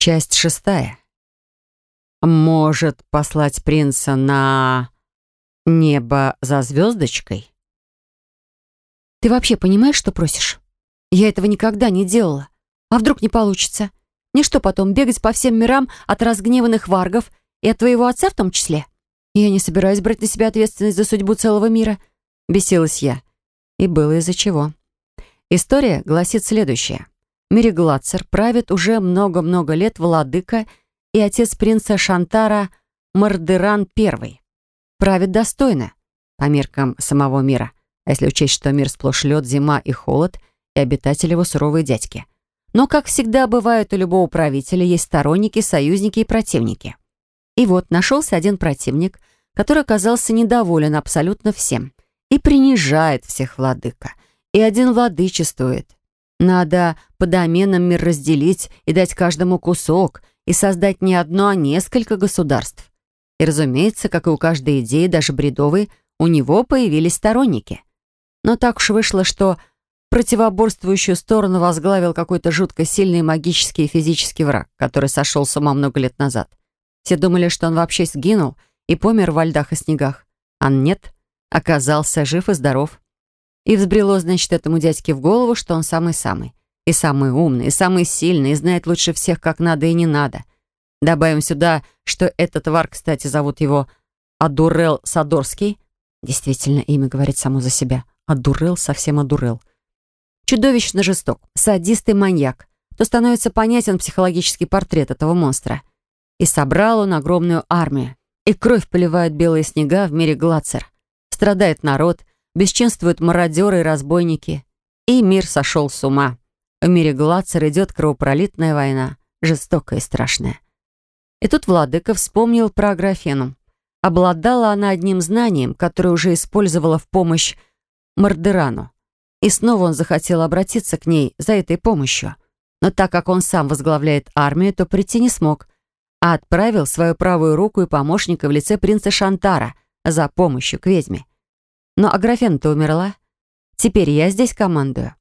Часть шестая. Может послать принца на небо за звездочкой? Ты вообще понимаешь, что просишь? Я этого никогда не делала. А вдруг не получится? Мне что потом, бегать по всем мирам от разгневанных варгов и от твоего отца в том числе? Я не собираюсь брать на себя ответственность за судьбу целого мира. Бесилась я. И было из-за чего. История гласит следующее. В мире Глацер правит уже много-много лет владыка и отец принца Шантара Мардеран I. Правит достойно, по меркам самого мира, а если учесть, что мир сплошь лед, зима и холод, и обитатели его суровые дядьки. Но, как всегда бывает у любого правителя, есть сторонники, союзники и противники. И вот нашелся один противник, который оказался недоволен абсолютно всем и принижает всех владыка. И один владычествует. Надо по доменам мир разделить и дать каждому кусок, и создать не одно, а несколько государств. И, разумеется, как и у каждой идеи, даже бредовой, у него появились сторонники. Но так уж вышло, что противоборствующую сторону возглавил какой-то жутко сильный магический и физический враг, который сошел с ума много лет назад. Все думали, что он вообще сгинул и помер во льдах и снегах. А нет, оказался жив и здоров. И взбрело, значит, этому дядьке в голову, что он самый-самый. И самый умный, и самый сильный, и знает лучше всех, как надо и не надо. Добавим сюда, что этот вар, кстати, зовут его Адурел Садорский. Действительно, имя говорит само за себя. Адурел совсем одурел. Чудовищно жесток, садист и маньяк. То становится понятен психологический портрет этого монстра. И собрал он огромную армию. И кровь поливает белые снега в мире Глацер. Страдает народ, бесчинствуют мародеры и разбойники. И мир сошел с ума. В мире Глацер идет кровопролитная война, жестокая и страшная. И тут владыка вспомнил про Аграфену. Обладала она одним знанием, которое уже использовала в помощь Мардерану. И снова он захотел обратиться к ней за этой помощью. Но так как он сам возглавляет армию, то прийти не смог, а отправил свою правую руку и помощника в лице принца Шантара за помощью к ведьме. Но Аграфена-то умерла. Теперь я здесь командую.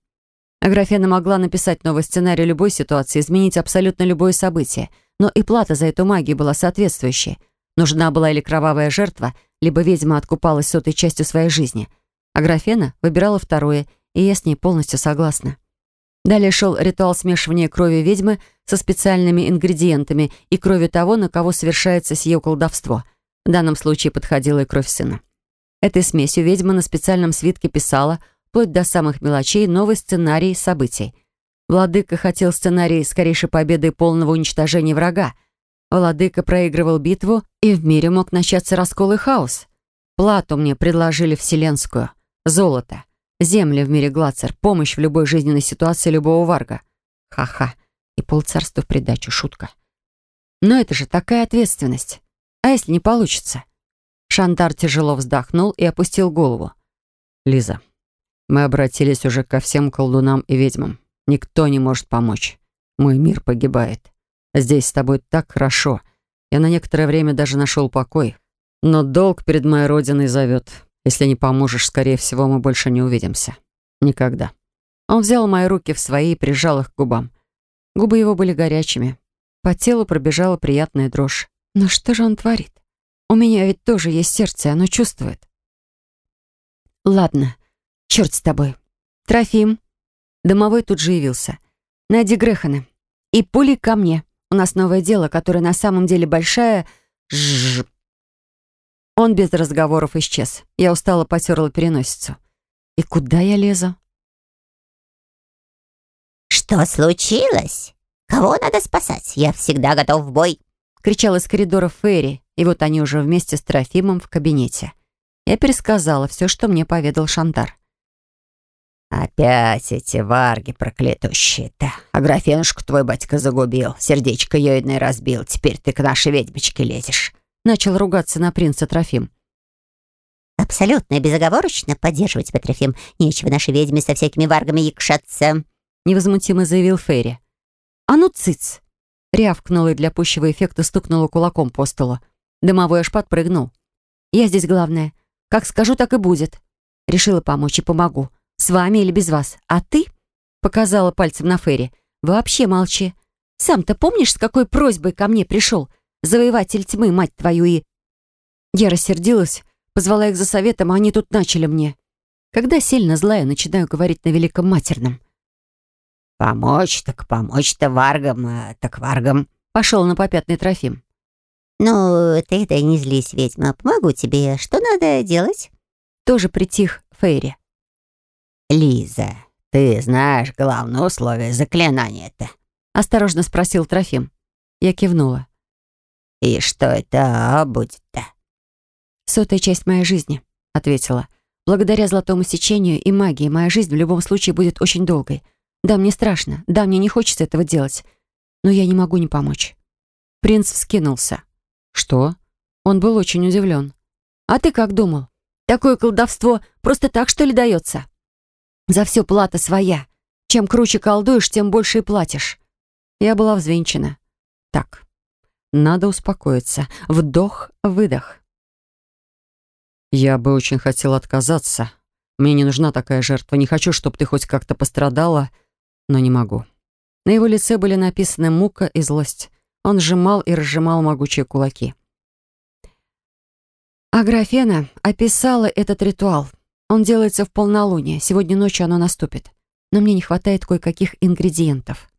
Аграфена могла написать новый сценарий любой ситуации, изменить абсолютно любое событие, но и плата за эту магию была соответствующей. Нужна была или кровавая жертва, либо ведьма откупалась сотой частью своей жизни. Аграфена выбирала второе, и я с ней полностью согласна. Далее шел ритуал смешивания крови ведьмы со специальными ингредиентами и крови того, на кого совершается сие колдовство. В данном случае подходила и кровь сына. Этой смесью ведьма на специальном свитке писала – вплоть до самых мелочей, новый сценарий событий. Владыка хотел сценарий скорейшей победы и полного уничтожения врага. Владыка проигрывал битву, и в мире мог начаться раскол и хаос. Плату мне предложили вселенскую. Золото. Земли в мире Глацер. Помощь в любой жизненной ситуации любого варга. Ха-ха. И полцарства в придачу. Шутка. Но это же такая ответственность. А если не получится? Шантар тяжело вздохнул и опустил голову. «Лиза, мы обратились уже ко всем колдунам и ведьмам. Никто не может помочь. Мой мир погибает. Здесь с тобой так хорошо. Я на некоторое время даже нашел покой. Но долг перед моей родиной зовет. Если не поможешь, скорее всего, мы больше не увидимся. Никогда. Он взял мои руки в свои и прижал их к губам. Губы его были горячими. По телу пробежала приятная дрожь. Но что же он творит? У меня ведь тоже есть сердце, оно чувствует. Ладно, Черт с тобой. Трофим. Домовой тут же явился. Найди Грехана. И пули ко мне. У нас новое дело, которое на самом деле большая... Жжж. Он без разговоров исчез. Я устало потерла переносицу. И куда я лезу? «Что случилось? Кого надо спасать? Я всегда готов в бой!» кричал из коридора Ферри, и вот они уже вместе с Трофимом в кабинете. Я пересказала все, что мне поведал Шантар. «Опять эти варги проклятущие-то. А графенушку твой батька загубил, сердечко ёидное разбил. Теперь ты к нашей ведьмочке лезешь». Начал ругаться на принца Трофим. «Абсолютно и безоговорочно поддерживать тебя, Трофим. Нечего нашей ведьме со всякими варгами якшаться», — невозмутимо заявил Ферри. «А ну, цыц!» — рявкнула и для пущего эффекта стукнула кулаком по столу. Дымовой аж подпрыгнул. «Я здесь главная. Как скажу, так и будет. Решила помочь и помогу. С вами или без вас. А ты?» Показала пальцем на Ферри. «Вообще молчи. Сам-то помнишь, с какой просьбой ко мне пришел? Завоеватель тьмы, мать твою, и...» Я рассердилась, позвала их за советом, а они тут начали мне. Когда сильно злая, начинаю говорить на великом матерном. «Помочь так помочь-то варгам, а так варгам», — пошел на попятный Трофим. «Ну, ты да не злись, ведьма, помогу тебе. Что надо делать?» Тоже притих Фейри. «Лиза, ты знаешь главное условие заклинания-то?» Осторожно спросил Трофим. Я кивнула. «И что это будет-то?» «Сотая часть моей жизни», — ответила. «Благодаря золотому сечению и магии моя жизнь в любом случае будет очень долгой. Да, мне страшно, да, мне не хочется этого делать, но я не могу не помочь». Принц вскинулся. «Что?» Он был очень удивлен. «А ты как думал? Такое колдовство просто так, что ли, дается?» «За все плата своя. Чем круче колдуешь, тем больше и платишь». Я была взвинчена. «Так, надо успокоиться. Вдох, выдох». «Я бы очень хотел отказаться. Мне не нужна такая жертва. Не хочу, чтобы ты хоть как-то пострадала, но не могу». На его лице были написаны мука и злость. Он сжимал и разжимал могучие кулаки. Аграфена описала этот ритуал. Он делается в полнолуние. Сегодня ночью оно наступит. Но мне не хватает кое-каких ингредиентов.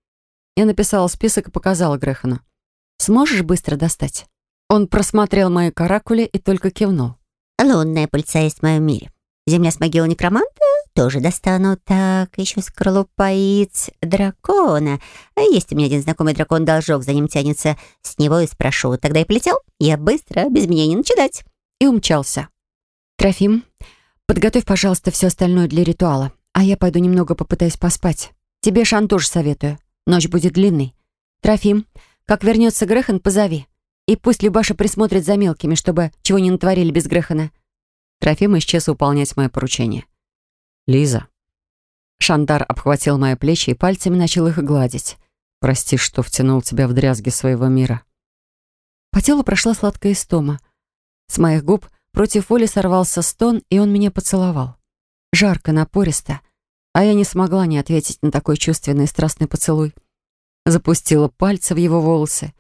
Я написала список и показала Грехану. «Сможешь быстро достать?» Он просмотрел мои каракули и только кивнул. Лунная пыльца есть в моем мире. Земля с могилы некроманта тоже достану. Так, еще скорлупа яиц дракона. Есть у меня один знакомый дракон-должок, за ним тянется. С него и спрошу. Тогда и полетел. Я быстро, без меня не начинать. И умчался. Трофим, подготовь, пожалуйста, все остальное для ритуала. А я пойду немного попытаюсь поспать. Тебе шантуж советую. Ночь будет длинной. Трофим, как вернется Грехан, позови. И пусть Любаша присмотрит за мелкими, чтобы чего не натворили без Грехана. Трофим исчез выполнять мое поручение. «Лиза». Шандар обхватил мои плечи и пальцами начал их гладить. «Прости, что втянул тебя в дрязги своего мира». По телу прошла сладкая истома. С моих губ против воли сорвался стон, и он меня поцеловал. Жарко, напористо, а я не смогла не ответить на такой чувственный и страстный поцелуй. Запустила пальцы в его волосы,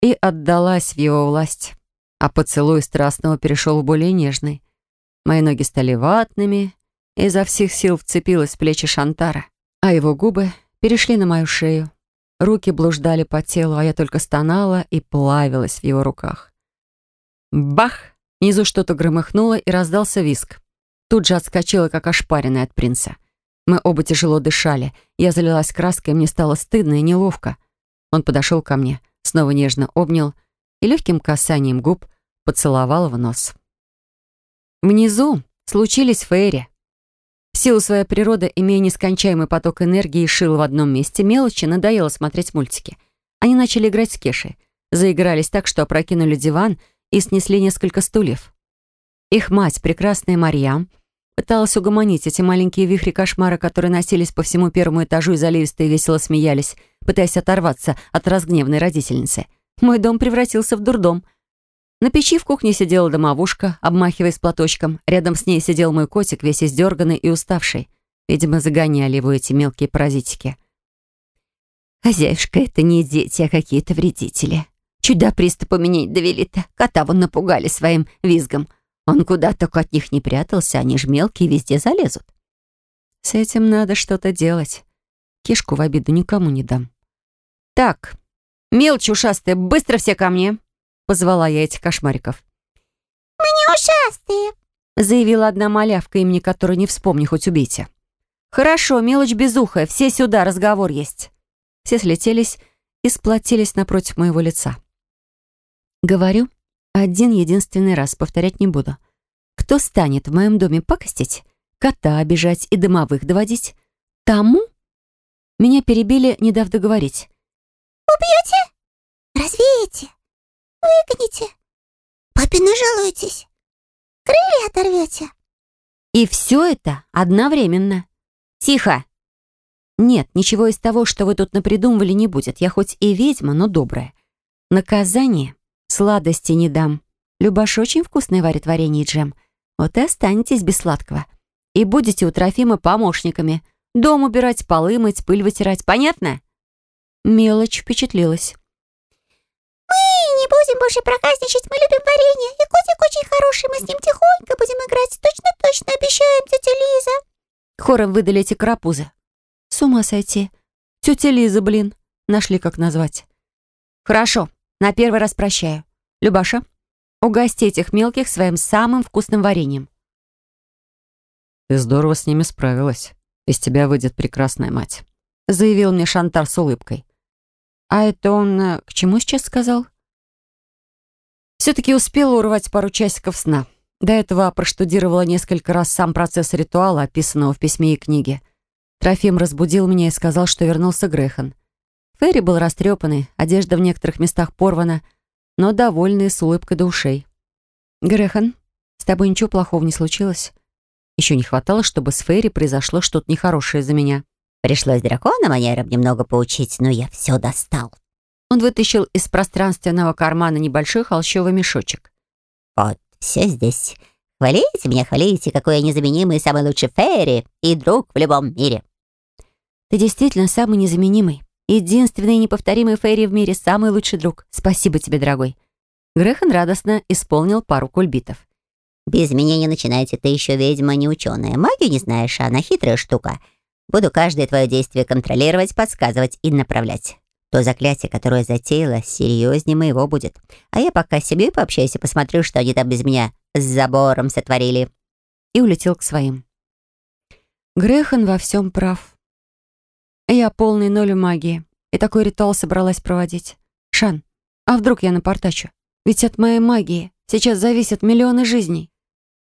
и отдалась в его власть. А поцелуй страстного перешел в более нежный. Мои ноги стали ватными, изо всех сил вцепилась в плечи Шантара, а его губы перешли на мою шею. Руки блуждали по телу, а я только стонала и плавилась в его руках. Бах! Внизу что-то громыхнуло, и раздался виск. Тут же отскочила, как ошпаренная от принца. Мы оба тяжело дышали. Я залилась краской, мне стало стыдно и неловко. Он подошел ко мне — снова нежно обнял и легким касанием губ поцеловал в нос. Внизу случились фейри. Силу своей природы, имея нескончаемый поток энергии и шил в одном месте, мелочи надоело смотреть мультики. Они начали играть с Кешей, заигрались так, что опрокинули диван и снесли несколько стульев. Их мать, прекрасная Марьям, пыталась угомонить эти маленькие вихри кошмара, которые носились по всему первому этажу и заливисто и весело смеялись, пытаясь оторваться от разгневанной родительницы. Мой дом превратился в дурдом. На печи в кухне сидела домовушка, обмахиваясь платочком. Рядом с ней сидел мой котик, весь издерганный и уставший. Видимо, загоняли его эти мелкие паразитики. «Хозяюшка, это не дети, а какие-то вредители. Чуть приступа меня довели-то. Кота вон напугали своим визгом. Он куда только от них не прятался, они ж мелкие везде залезут. С этим надо что-то делать. Кишку в обиду никому не дам. «Так, мелочь ушастая, быстро все ко мне!» Позвала я этих кошмариков. «Мы не ушастые!» Заявила одна малявка, имени которой не вспомни, хоть убейте. «Хорошо, мелочь безухая, все сюда, разговор есть!» Все слетелись и сплотились напротив моего лица. Говорю, один единственный раз, повторять не буду. Кто станет в моем доме пакостить, кота обижать и домовых доводить, тому... Меня перебили, не дав договорить. «Убьете? Развеете? Выгоните? Папе нажалуетесь? Крылья оторвете?» И все это одновременно. Тихо! Нет, ничего из того, что вы тут напридумывали, не будет. Я хоть и ведьма, но добрая. Наказание Сладости не дам. Любаш очень вкусное варит варенье и джем. Вот и останетесь без сладкого. И будете у Трофима помощниками. Дом убирать, полы мыть, пыль вытирать. Понятно? Мелочь впечатлилась. «Мы не будем больше проказничать, мы любим варенье, и котик очень хороший, мы с ним тихонько будем играть, точно-точно обещаем, тетя Лиза». Хором выдали эти карапузы. С ума сойти. Тетя Лиза, блин. Нашли, как назвать. Хорошо, на первый раз прощаю. Любаша, угости этих мелких своим самым вкусным вареньем. Ты здорово с ними справилась. Из тебя выйдет прекрасная мать», — заявил мне Шантар с улыбкой. «А это он э, к чему сейчас сказал?» Все-таки успела урвать пару часиков сна. До этого проштудировала несколько раз сам процесс ритуала, описанного в письме и книге. Трофим разбудил меня и сказал, что вернулся Грехан. Ферри был растрепанный, одежда в некоторых местах порвана, но довольный, с улыбкой до ушей. «Грехан, с тобой ничего плохого не случилось?» Еще не хватало, чтобы с Ферри произошло что-то нехорошее за меня. Пришлось дракона манерам немного поучить, но я все достал. Он вытащил из пространственного кармана небольшой холщовый мешочек. Вот, все здесь. Хвалите меня, хвалите, какой я незаменимый, самый лучший Ферри и друг в любом мире. Ты действительно самый незаменимый. Единственный и неповторимый Ферри в мире, самый лучший друг. Спасибо тебе, дорогой. Грехан радостно исполнил пару кульбитов. Без меня не начинайте, ты еще ведьма, не ученая. Магию не знаешь, а она хитрая штука. Буду каждое твое действие контролировать, подсказывать и направлять. То заклятие, которое затеяла, серьезнее моего будет. А я пока с семьей пообщаюсь и посмотрю, что они там без меня с забором сотворили. И улетел к своим. Грехан во всем прав. Я полный ноль магии. И такой ритуал собралась проводить. Шан, а вдруг я напортачу? Ведь от моей магии сейчас зависят миллионы жизней.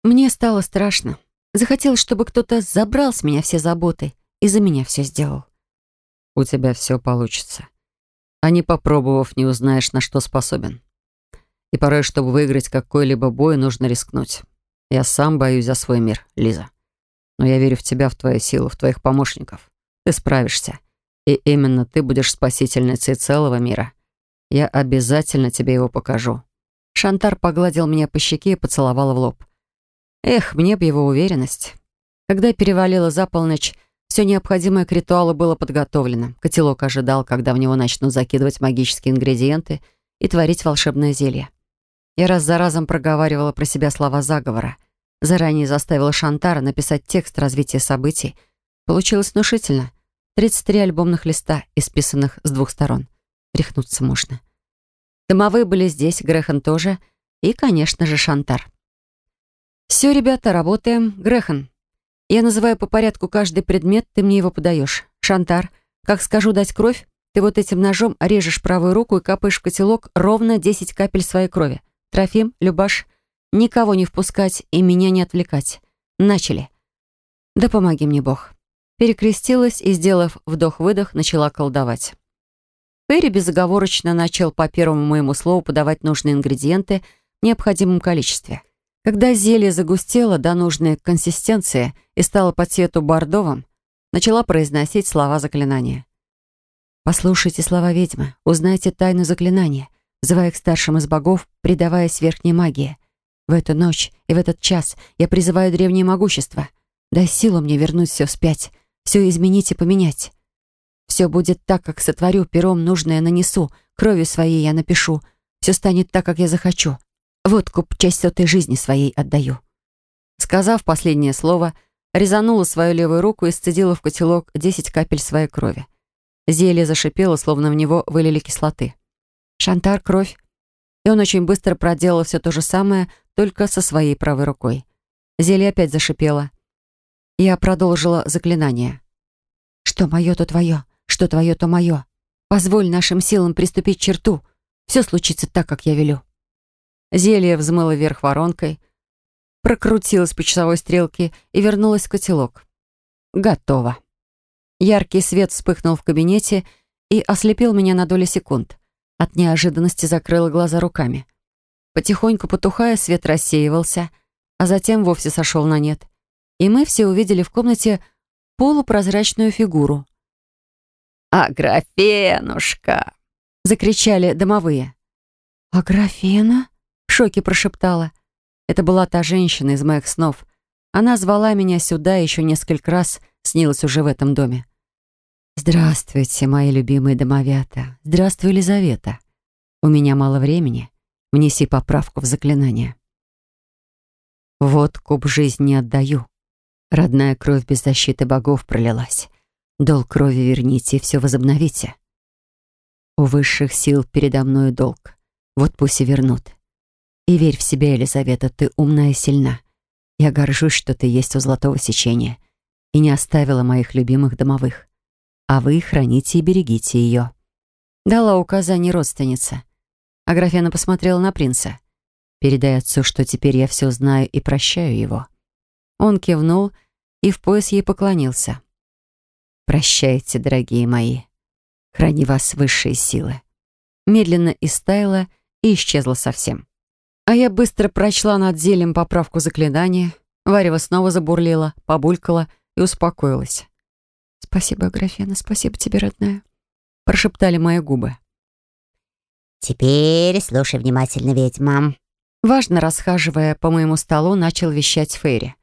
Мне стало страшно. Захотелось, чтобы кто-то забрал с меня все заботы и за меня все сделал. «У тебя все получится. А не попробовав, не узнаешь, на что способен. И порой, чтобы выиграть какой-либо бой, нужно рискнуть. Я сам боюсь за свой мир, Лиза. Но я верю в тебя, в твою силу, в твоих помощников. Ты справишься. И именно ты будешь спасительницей целого мира. Я обязательно тебе его покажу». Шантар погладил меня по щеке и поцеловал в лоб. Эх, мне б его уверенность. Когда перевалило за полночь, все необходимое к ритуалу было подготовлено. Котелок ожидал, когда в него начнут закидывать магические ингредиенты и творить волшебное зелье. Я раз за разом проговаривала про себя слова заговора. Заранее заставила Шантара написать текст развития событий. Получилось внушительно. 33 альбомных листа, исписанных с двух сторон. Рехнуться можно. Домовые были здесь, Грехан тоже, и, конечно же, Шантар. «Все, ребята, работаем. Грехан, я называю по порядку каждый предмет, ты мне его подаешь. Шантар, как скажу дать кровь, ты вот этим ножом режешь правую руку и капаешь в котелок ровно 10 капель своей крови. Трофим, Любаш, никого не впускать и меня не отвлекать. Начали. Да помоги мне, Бог». Перекрестилась и, сделав вдох-выдох, начала колдовать. Перри безоговорочно начал по первому моему слову подавать нужные ингредиенты в необходимом количестве. Когда зелье загустело до нужной консистенции и стало по цвету бордовым, начала произносить слова заклинания. «Послушайте слова ведьмы, узнайте тайну заклинания, взывая к старшим из богов, предаваясь верхней магии. В эту ночь и в этот час я призываю древнее могущество. Дай силу мне вернуть все вспять, все изменить и поменять. Все будет так, как сотворю, пером нужное нанесу, кровью своей я напишу. Все станет так, как я захочу. Водку часть сотой жизни своей отдаю». Сказав последнее слово, резанула свою левую руку и сцедила в котелок 10 капель своей крови. Зелье зашипело, словно в него вылили кислоты. «Шантар, кровь». И он очень быстро проделал все то же самое, только со своей правой рукой. Зелье опять зашипело. Я продолжила заклинание. «Что мое, то твое, что твое, то мое. Позволь нашим силам приступить к черту. Все случится так, как я велю». Зелье взмыло вверх воронкой, прокрутилось по часовой стрелке и вернулось в котелок. Готово. Яркий свет вспыхнул в кабинете и ослепил меня на доли секунд. От неожиданности закрыла глаза руками. Потихоньку потухая, свет рассеивался, а затем вовсе сошел на нет. И мы все увидели в комнате полупрозрачную фигуру. «Аграфенушка!» — закричали домовые. «Аграфена?» Шоке прошептала. Это была та женщина из моих снов. Она звала меня сюда еще несколько раз, снилась уже в этом доме. Здравствуйте, мои любимые домовята. Здравствуй, Елизавета. У меня мало времени. Внеси поправку в заклинание. Вот куб жизни отдаю. Родная кровь без защиты богов пролилась. Долг крови верните и все возобновите. У высших сил передо мной долг. Вот пусть и вернут. И верь в себя, Елизавета, ты умна и сильна. Я горжусь, что ты есть у золотого сечения и не оставила моих любимых домовых. А вы храните и берегите ее. Дала указание родственница. Аграфена посмотрела на принца. «Передай отцу, что теперь я все знаю и прощаю его». Он кивнул и в пояс ей поклонился. «Прощайте, дорогие мои. Храни вас высшие силы». Медленно истаяла и исчезла совсем. А я быстро прочла над зельем поправку заклинания. Варева снова забурлила, побулькала и успокоилась. «Спасибо, Аграфена, спасибо тебе, родная», — прошептали мои губы. «Теперь слушай внимательно, ведьма». Важно расхаживая по моему столу, начал вещать Фейри.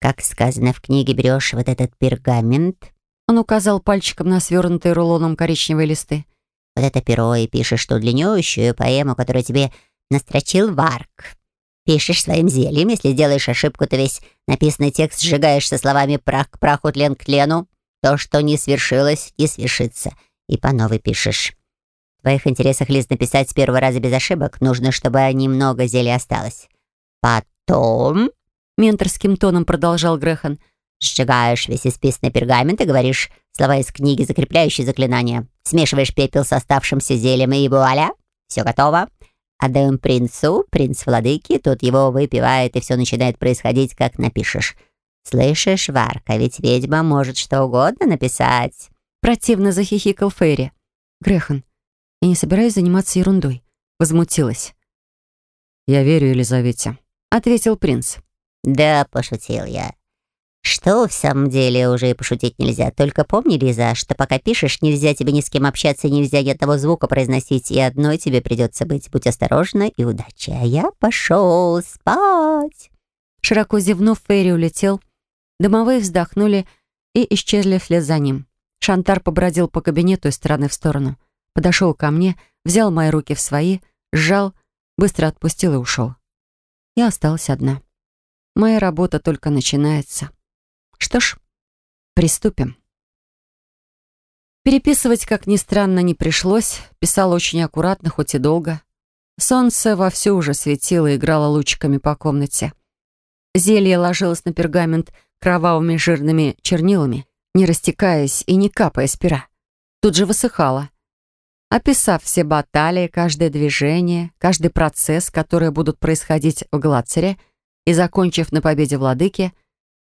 «Как сказано в книге, берешь вот этот пергамент». Он указал пальчиком на свернутые рулоном коричневые листы. «Вот это перо и пишешь ту длиннющую поэму, которую тебе настрочил Варк. Пишешь своим зельем, если сделаешь ошибку, то весь написанный текст сжигаешь со словами «прах к праху, тлен к тлену». То, что не свершилось, не свершится. И по новой пишешь. В твоих интересах лист написать с первого раза без ошибок. Нужно, чтобы немного зелья осталось. Потом, менторским тоном продолжал Грехан, сжигаешь весь исписанный пергамент и говоришь слова из книги, закрепляющие заклинания. Смешиваешь пепел с оставшимся зельем и вуаля, все готово. Отдаем принцу, принц владыки, тот его выпивает, и все начинает происходить, как напишешь. Слышишь, Варка, ведь ведьма может что угодно написать. Противно захихикал Фейри. Грехан, я не собираюсь заниматься ерундой. Возмутилась. «Я верю Елизавете», — ответил принц. «Да, пошутил я. Что в самом деле уже и пошутить нельзя. Только помни, Лиза, что пока пишешь, нельзя тебе ни с кем общаться, нельзя ни одного звука произносить, и одной тебе придется быть. Будь осторожна и удачи. А я пошел спать». Широко зевнув, Фейри улетел. Домовые вздохнули и исчезли вслед за ним. Шантар побродил по кабинету из стороны в сторону подошел ко мне, взял мои руки в свои, сжал, быстро отпустил и ушел. Я осталась одна. Моя работа только начинается. Что ж, приступим. Переписывать, как ни странно, не пришлось. Писала очень аккуратно, хоть и долго. Солнце вовсю уже светило и играло лучиками по комнате. Зелье ложилось на пергамент кровавыми жирными чернилами, не растекаясь и не капая с пера. Тут же высыхало. Описав все баталии, каждое движение, каждый процесс, которые будут происходить в Глацере, и закончив на победе владыки,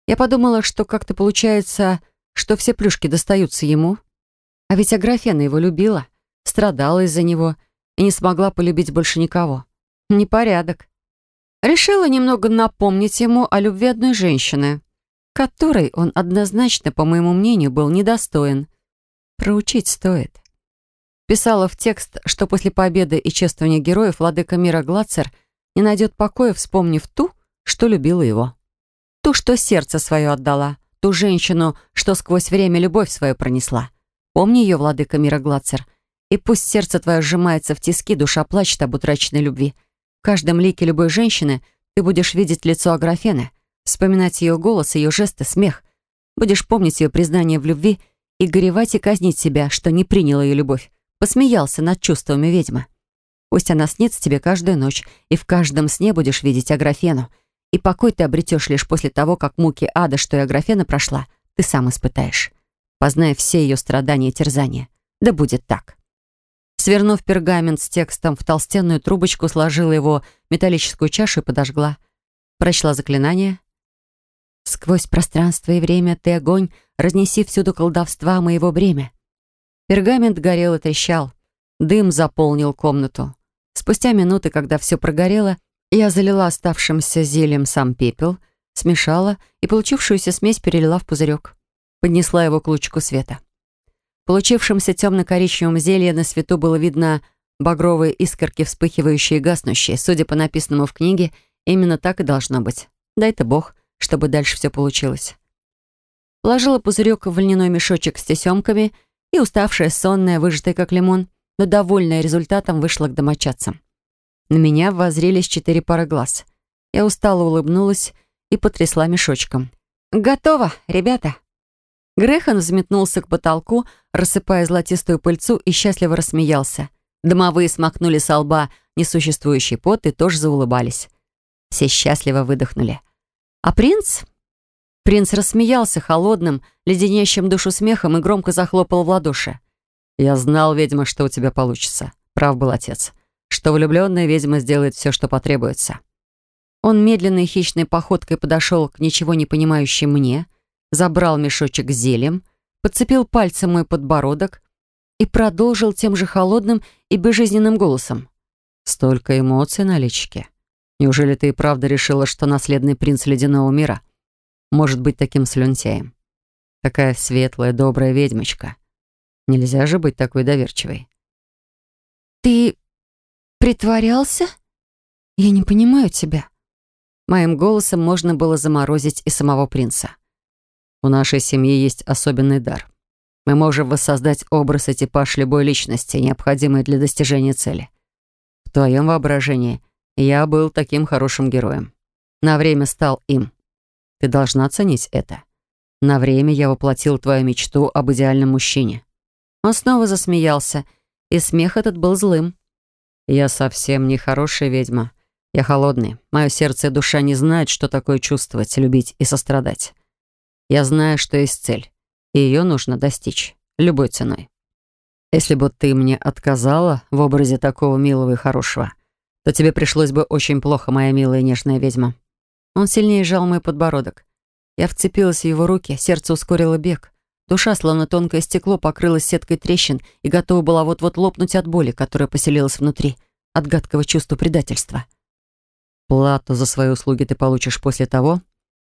я подумала, что как-то получается, что все плюшки достаются ему. А ведь Аграфена его любила, страдала из-за него и не смогла полюбить больше никого. Непорядок. Решила немного напомнить ему о любви одной женщины, которой он однозначно, по моему мнению, был недостоин. Проучить стоит. Писала в текст, что после победы и чествования героев владыка мира Глацер не найдет покоя, вспомнив ту, что любила его. Ту, что сердце свое отдала, ту женщину, что сквозь время любовь свою пронесла. Помни ее, владыка мира Глацер, и пусть сердце твое сжимается в тиски, душа плачет об утраченной любви. В каждом лике любой женщины ты будешь видеть лицо Аграфены, вспоминать ее голос, ее жесты, смех. Будешь помнить ее признание в любви и горевать и казнить себя, что не принял ее любовь посмеялся над чувствами ведьмы. Пусть она снится тебе каждую ночь, и в каждом сне будешь видеть Аграфену, и покой ты обретешь лишь после того, как муки ада, что и Аграфена прошла, ты сам испытаешь, позная все ее страдания и терзания. Да будет так. Свернув пергамент с текстом в толстенную трубочку, сложила его в металлическую чашу и подожгла. Прочла заклинание. «Сквозь пространство и время ты, огонь, разнеси всюду колдовства моего бремя. Пергамент горел и трещал. Дым заполнил комнату. Спустя минуты, когда все прогорело, я залила оставшимся зельем сам пепел, смешала и получившуюся смесь перелила в пузырек. Поднесла его к лучику света. В получившемся темно-коричневом зелье на свету было видно багровые искорки, вспыхивающие и гаснущие. Судя по написанному в книге, именно так и должно быть. Дай-то Бог, чтобы дальше все получилось. положила пузырек в льняной мешочек с тесемками и, уставшая, сонная, выжатая как лимон, но довольная результатом, вышла к домочадцам. На меня воззрелись четыре пары глаз. Я устало улыбнулась и потрясла мешочком. «Готово, ребята!» Грехан взметнулся к потолку, рассыпая золотистую пыльцу, и счастливо рассмеялся. Домовые смакнули со лба несуществующий пот и тоже заулыбались. Все счастливо выдохнули. А принц? Принц рассмеялся холодным, леденящим душу смехом и громко захлопал в ладоши. «Я знал, ведьма, что у тебя получится. Прав был отец. Что влюбленная ведьма сделает все, что потребуется». Он медленной хищной походкой подошел к ничего не понимающей мне, забрал мешочек с зельем, подцепил пальцем мой подбородок и продолжил тем же холодным и безжизненным голосом. «Столько эмоций на личике. Неужели ты и правда решила, что наследный принц Ледяного мира может быть таким слюнтяем? Такая светлая, добрая ведьмочка. Нельзя же быть такой доверчивой». «Ты притворялся? Я не понимаю тебя». Моим голосом можно было заморозить и самого принца. У нашей семьи есть особенный дар. Мы можем воссоздать образ и типаж любой личности, необходимый для достижения цели. В твоем воображении я был таким хорошим героем. На время стал им. Ты должна ценить это. На время я воплотил твою мечту об идеальном мужчине. Он снова засмеялся, и смех этот был злым. Я совсем не хорошая ведьма. Я холодный. Мое сердце и душа не знают, что такое чувствовать, любить и сострадать. Я знаю, что есть цель, и ее нужно достичь любой ценой. Если бы ты мне отказала в образе такого милого и хорошего, то тебе пришлось бы очень плохо, моя милая нежная ведьма». Он сильнее сжал мой подбородок. Я вцепилась в его руки, сердце ускорило бег. Душа, словно тонкое стекло, покрылась сеткой трещин и готова была вот-вот лопнуть от боли, которая поселилась внутри, от гадкого чувства предательства. Плату за свои услуги ты получишь после того,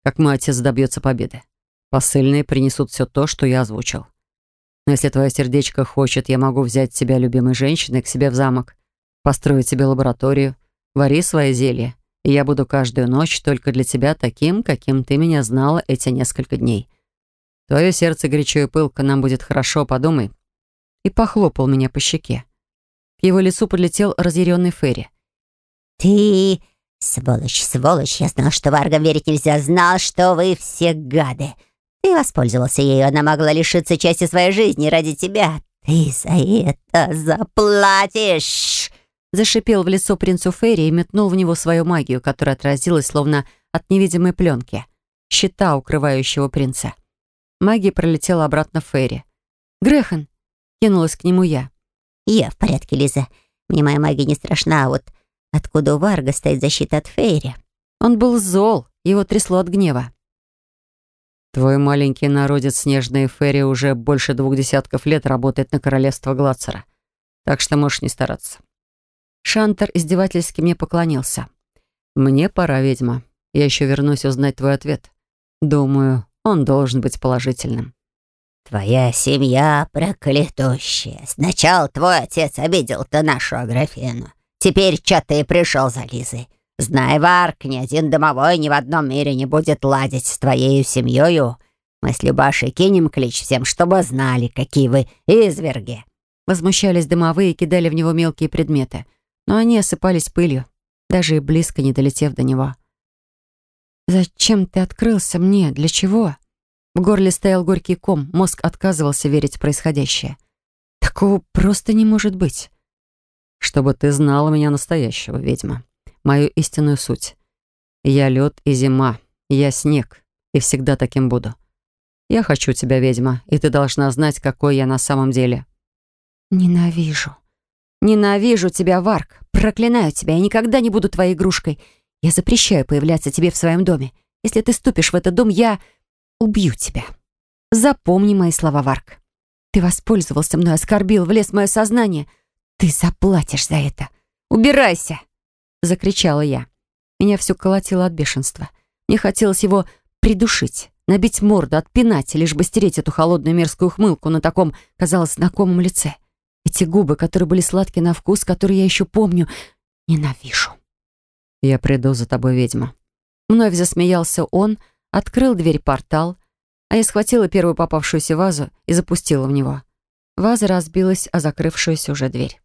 как мой отец добьется победы. Посыльные принесут все то, что я озвучил. Но если твое сердечко хочет, я могу взять тебя, любимой женщиной, к себе в замок, построить себе лабораторию, вари свои зелья, и я буду каждую ночь только для тебя таким, каким ты меня знала эти несколько дней. Твое сердце горячо и пылко, нам будет хорошо, подумай. И похлопал меня по щеке. К его лицу подлетел разъяренный Ферри. «Ты «Сволочь, сволочь, я знал, что варгам верить нельзя, знал, что вы все гады. Ты воспользовался ею, она могла лишиться части своей жизни ради тебя. Ты за это заплатишь!» Зашипел в лицо принцу Ферри и метнул в него свою магию, которая отразилась словно от невидимой пленки, щита, укрывающего принца. Магия пролетела обратно в Ферри. «Грехан!» — кинулась к нему я. «Я в порядке, Лиза. Мне моя магия не страшна, а вот Откуда у Варга стоит защита от Фейри? Он был зол, его трясло от гнева. Твой маленький народец Снежной Ферри уже больше двух десятков лет работает на королевство Глацера. Так что можешь не стараться. Шантер издевательски мне поклонился. «Мне пора, ведьма. Я еще вернусь узнать твой ответ. Думаю, он должен быть положительным». «Твоя семья проклятущая. Сначала твой отец обидел-то нашу Аграфену. Теперь чё ты пришел за Лизой? Знай, Варк, ни один домовой ни в одном мире не будет ладить с твоей семьёю. Мы с Любашей кинем клич всем, чтобы знали, какие вы изверги». Возмущались домовые и кидали в него мелкие предметы. Но они осыпались пылью, даже и близко не долетев до него. «Зачем ты открылся мне? Для чего?» В горле стоял горький ком, мозг отказывался верить в происходящее. «Такого просто не может быть» чтобы ты знала меня настоящего, ведьма, мою истинную суть. Я лед и зима, я снег, и всегда таким буду. Я хочу тебя, ведьма, и ты должна знать, какой я на самом деле». «Ненавижу. Ненавижу тебя, Варк. Проклинаю тебя. Я никогда не буду твоей игрушкой. Я запрещаю появляться тебе в своем доме. Если ты ступишь в этот дом, я убью тебя. Запомни мои слова, Варк. Ты воспользовался мной, оскорбил, влез в мое сознание». «Ты заплатишь за это! Убирайся!» — закричала я. Меня все колотило от бешенства. Мне хотелось его придушить, набить морду, отпинать, лишь бы стереть эту холодную мерзкую хмылку на таком, казалось, знакомом лице. Эти губы, которые были сладкие на вкус, которые я еще помню, ненавижу. «Я приду за тобой, ведьма». Вновь засмеялся он, открыл дверь портал, А я схватила первую попавшуюся вазу и запустила в него. Ваза разбилась о закрывшуюся уже дверь.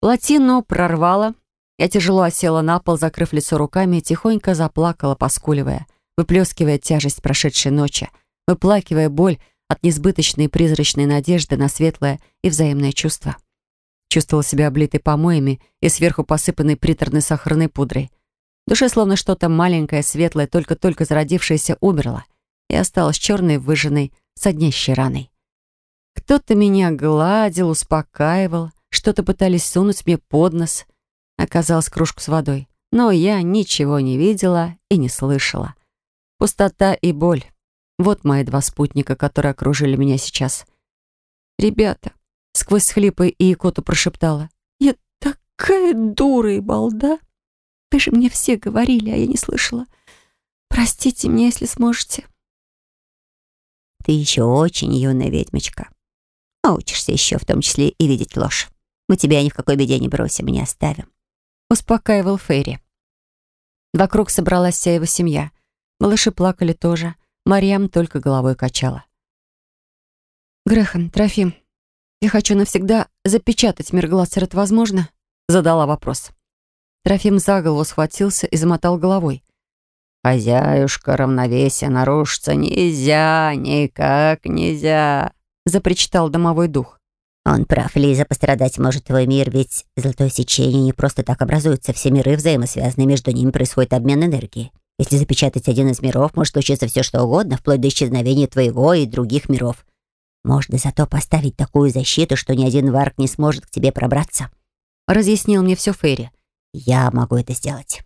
Плотину прорвало. Я тяжело осела на пол, закрыв лицо руками, и тихонько заплакала, поскуливая, выплескивая тяжесть прошедшей ночи, выплакивая боль от несбыточной призрачной надежды на светлое и взаимное чувство. Чувствовала себя облитой помоями и сверху посыпанной приторной сахарной пудрой. В душе словно что-то маленькое, светлое, только-только зародившееся умерло и осталось черной, выжженной, соднящей раной. Кто-то меня гладил, успокаивал, что-то пытались сунуть мне под нос. Оказалась кружку с водой. Но я ничего не видела и не слышала. Пустота и боль. Вот мои два спутника, которые окружили меня сейчас. «Ребята», — сквозь хлипы и икоту прошептала, «я такая дура и балда. Вы же мне все говорили, а я не слышала. Простите меня, если сможете». «Ты еще очень юная ведьмочка. А учишься еще, в том числе и видеть ложь. Мы тебя ни в какой беде не бросим и не оставим», — успокаивал Ферри. Вокруг собралась вся его семья. Малыши плакали тоже — Марьям только головой качала. «Грехан, Трофим, я хочу навсегда запечатать мир. Это возможно?» Задала вопрос. Трофим за голову схватился и замотал головой. «Хозяюшка, равновесие нарушится нельзя, никак нельзя», запричитал домовой дух. Он прав, Лиза, пострадать может твой мир, ведь золотое сечение не просто так образуется. Все миры взаимосвязаны, между ними происходит обмен энергии. Если запечатать один из миров, может случиться все что угодно, вплоть до исчезновения твоего и других миров. Можно зато поставить такую защиту, что ни один варк не сможет к тебе пробраться. Разъяснил мне все Ферри. Я могу это сделать.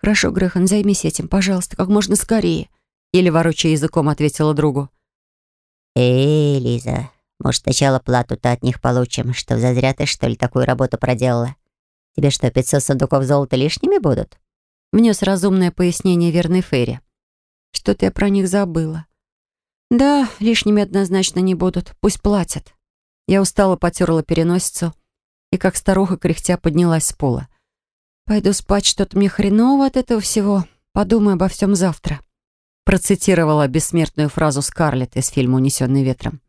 Хорошо, Грехан, займись этим, пожалуйста, как можно скорее. Еле ворочая языком, ответила другу. Эй, Лиза, может, сначала плату-то от них получим, что зазря ты, что ли, такую работу проделала? Тебе что, 500 сундуков золота лишними будут? Внес разумное пояснение верный Ферри. Что-то я про них забыла. Да, лишними однозначно не будут. Пусть платят. Я устало потерла переносицу и, как старуха кряхтя, поднялась с пола. «Пойду спать, что-то мне хреново от этого всего. Подумаю обо всем завтра». Процитировала бессмертную фразу Скарлетт из фильма «Унесенный ветром».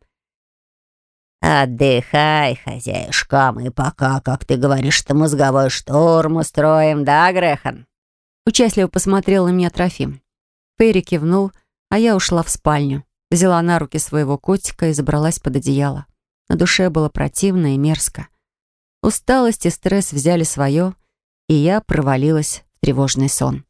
«Отдыхай, хозяюшка, мы пока, как ты говоришь, что мозговой шторм устроим, да, Грехан?» Участливо посмотрел на меня Трофим. Ферри кивнул, а я ушла в спальню. Взяла на руки своего котика и забралась под одеяло. На душе было противно и мерзко. Усталость и стресс взяли свое, и я провалилась в тревожный сон.